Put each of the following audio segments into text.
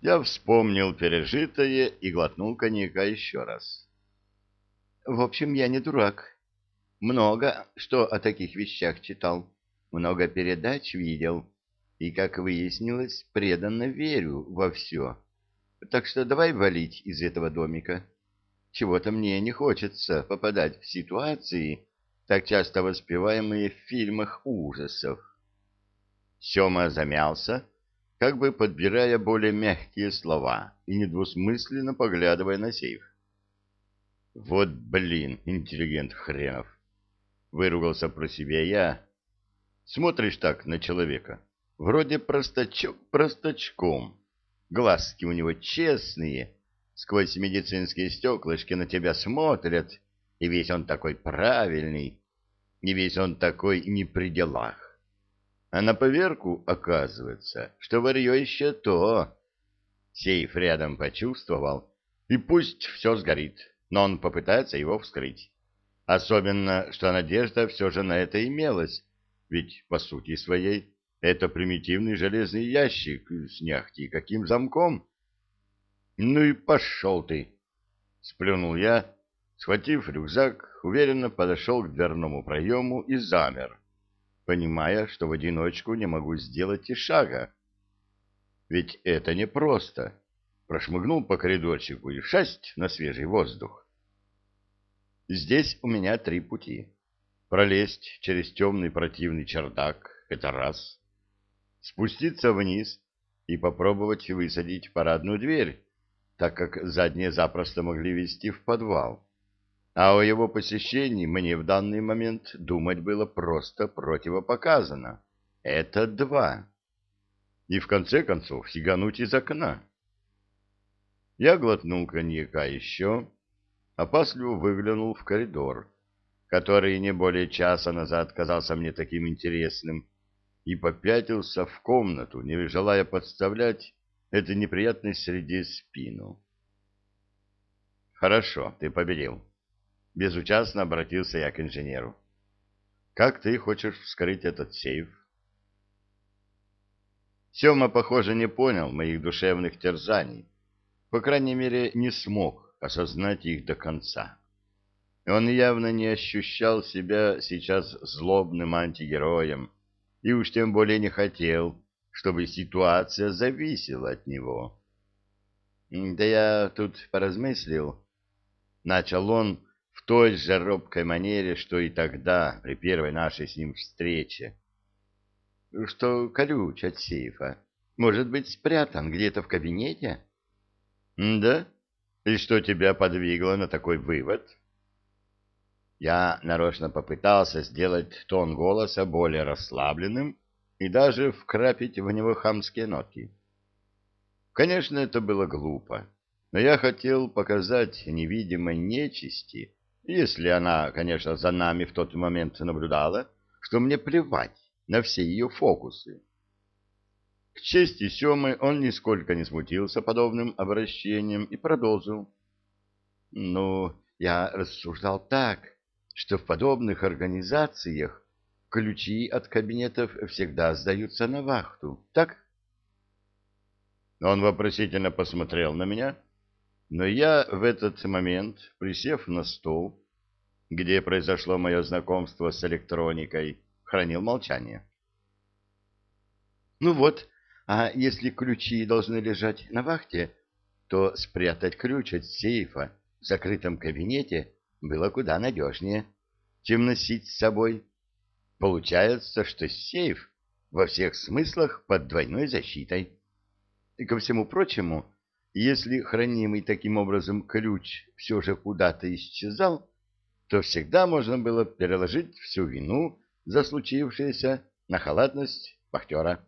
Я вспомнил пережитое и глотнул коньяка еще раз. В общем, я не дурак. Много что о таких вещах читал, много передач видел, и, как выяснилось, преданно верю во все. Так что давай валить из этого домика. Чего-то мне не хочется попадать в ситуации, так часто воспеваемые в фильмах ужасов. Сема замялся, как бы подбирая более мягкие слова и недвусмысленно поглядывая на сейф. «Вот блин, интеллигент хренов!» — выругался про себя я. «Смотришь так на человека, вроде простачок простачком, глазки у него честные, сквозь медицинские стеклышки на тебя смотрят, и весь он такой правильный, и весь он такой не при делах. А на поверку оказывается, что варье еще то. Сейф рядом почувствовал, и пусть все сгорит, но он попытается его вскрыть. Особенно, что надежда все же на это имелась, ведь, по сути своей, это примитивный железный ящик с нехти каким замком. Ну и пошел ты! Сплюнул я, схватив рюкзак, уверенно подошел к дверному проему и замер понимая, что в одиночку не могу сделать и шага. Ведь это непросто. Прошмыгнул по коридорчику и шасть на свежий воздух. Здесь у меня три пути. Пролезть через темный противный чердак — это раз. Спуститься вниз и попробовать высадить парадную дверь, так как задние запросто могли вести в подвал а о его посещении мне в данный момент думать было просто противопоказано. Это два. И в конце концов сигануть из окна. Я глотнул коньяка еще, опасливо выглянул в коридор, который не более часа назад казался мне таким интересным, и попятился в комнату, не желая подставлять этой неприятной среде спину. «Хорошо, ты победил», Безучастно обратился я к инженеру. «Как ты хочешь вскрыть этот сейф?» Сема, похоже, не понял моих душевных терзаний. По крайней мере, не смог осознать их до конца. Он явно не ощущал себя сейчас злобным антигероем, и уж тем более не хотел, чтобы ситуация зависела от него. «Да я тут поразмыслил», — начал он, в той же робкой манере, что и тогда, при первой нашей с ним встрече. Что ключ от сейфа может быть спрятан где-то в кабинете? Да? И что тебя подвигло на такой вывод? Я нарочно попытался сделать тон голоса более расслабленным и даже вкрапить в него хамские нотки. Конечно, это было глупо, но я хотел показать невидимой нечисти, если она, конечно, за нами в тот момент наблюдала, что мне плевать на все ее фокусы. К чести Семы он нисколько не смутился подобным обращением и продолжил. «Ну, я рассуждал так, что в подобных организациях ключи от кабинетов всегда сдаются на вахту, так?» Он вопросительно посмотрел на меня, но я в этот момент, присев на стол, где произошло мое знакомство с электроникой, хранил молчание. «Ну вот, а если ключи должны лежать на вахте, то спрятать ключ от сейфа в закрытом кабинете было куда надежнее, чем носить с собой. Получается, что сейф во всех смыслах под двойной защитой. И ко всему прочему, если хранимый таким образом ключ все же куда-то исчезал, то всегда можно было переложить всю вину за случившееся на халатность вахтера.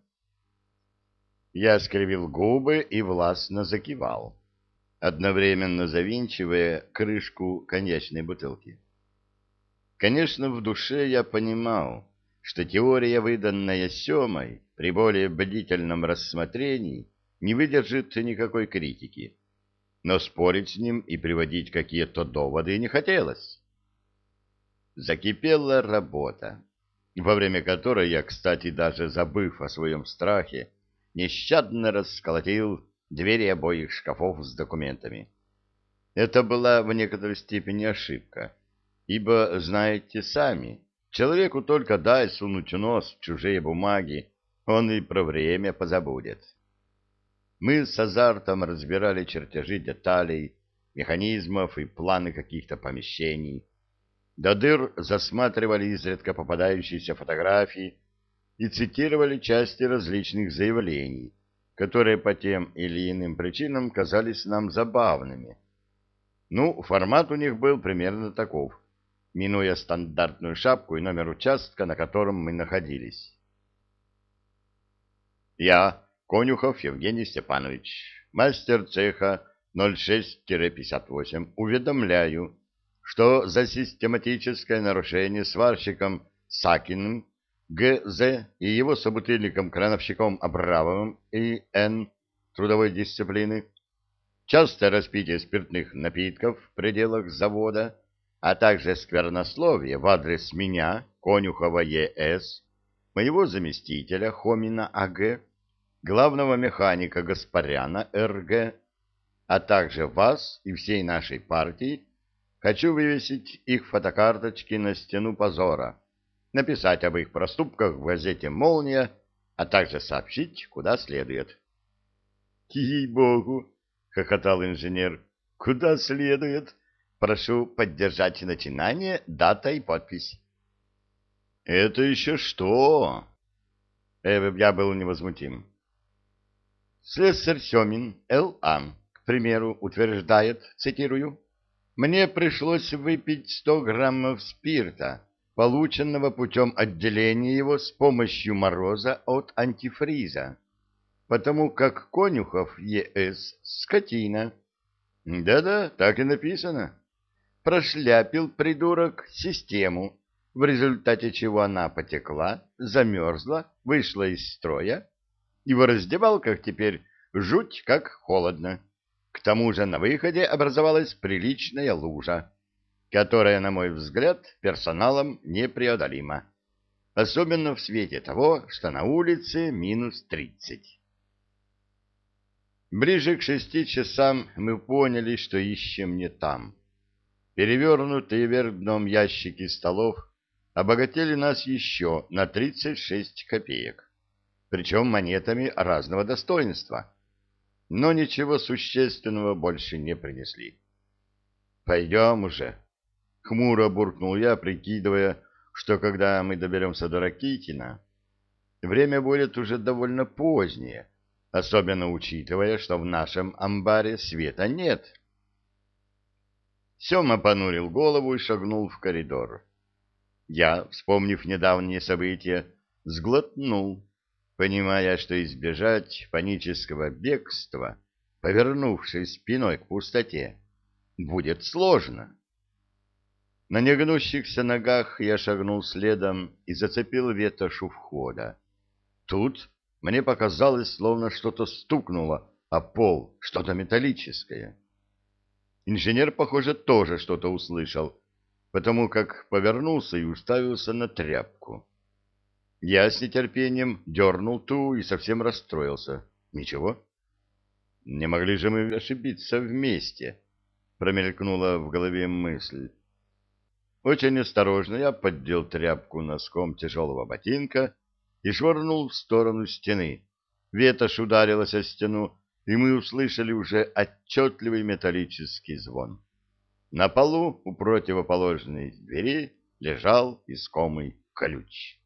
Я скривил губы и властно закивал, одновременно завинчивая крышку коньячной бутылки. Конечно, в душе я понимал, что теория, выданная Семой, при более бдительном рассмотрении, не выдержит никакой критики. Но спорить с ним и приводить какие-то доводы не хотелось. Закипела работа, во время которой я, кстати, даже забыв о своем страхе, нещадно расколотил двери обоих шкафов с документами. Это была в некоторой степени ошибка, ибо, знаете сами, человеку только дай сунуть нос в чужие бумаги, он и про время позабудет. Мы с азартом разбирали чертежи деталей, механизмов и планы каких-то помещений. До дыр засматривали изредка попадающиеся фотографии и цитировали части различных заявлений, которые по тем или иным причинам казались нам забавными. Ну, формат у них был примерно таков, минуя стандартную шапку и номер участка, на котором мы находились. Я, Конюхов Евгений Степанович, мастер цеха 06-58, уведомляю, что за систематическое нарушение сварщиком Сакиным Г.З. и его собутыльником-крановщиком Абрамовым и Н. трудовой дисциплины, частое распитие спиртных напитков в пределах завода, а также сквернословие в адрес меня, Конюхова Е.С., моего заместителя Хомина А.Г., главного механика Гаспаряна Р.Г., а также вас и всей нашей партии, хочу вывесить их фотокарточки на стену позора написать об их проступках в газете «Молния», а также сообщить, куда следует. — Ей-богу! — хохотал инженер. — Куда следует? Прошу поддержать начинание, дата и подпись. — Это еще что? Э, я был невозмутим. Слесарь Семин, Л.А., к примеру, утверждает, цитирую, «Мне пришлось выпить сто граммов спирта» полученного путем отделения его с помощью мороза от антифриза, потому как Конюхов Е.С. скотина. Да-да, так и написано. Прошляпил придурок систему, в результате чего она потекла, замерзла, вышла из строя, и в раздевалках теперь жуть как холодно. К тому же на выходе образовалась приличная лужа которая, на мой взгляд, персоналом непреодолима, особенно в свете того, что на улице минус тридцать. Ближе к шести часам мы поняли, что ищем не там. Перевернутые вверх дном ящики столов обогатили нас еще на тридцать шесть копеек, причем монетами разного достоинства, но ничего существенного больше не принесли. «Пойдем уже», Хмуро буркнул я, прикидывая, что когда мы доберемся до Ракитина, время будет уже довольно позднее, особенно учитывая, что в нашем амбаре света нет. Сема понурил голову и шагнул в коридор. Я, вспомнив недавние события, сглотнул, понимая, что избежать панического бегства, повернувшись спиной к пустоте, будет сложно. На негнущихся ногах я шагнул следом и зацепил ветошь у входа. Тут мне показалось, словно что-то стукнуло о пол, что-то металлическое. Инженер, похоже, тоже что-то услышал, потому как повернулся и уставился на тряпку. Я с нетерпением дернул ту и совсем расстроился. Ничего. Не могли же мы ошибиться вместе, промелькнула в голове мысль. Очень осторожно я поддел тряпку носком тяжелого ботинка и швырнул в сторону стены. Ветошь ударилась о стену, и мы услышали уже отчетливый металлический звон. На полу у противоположной двери лежал искомый ключ.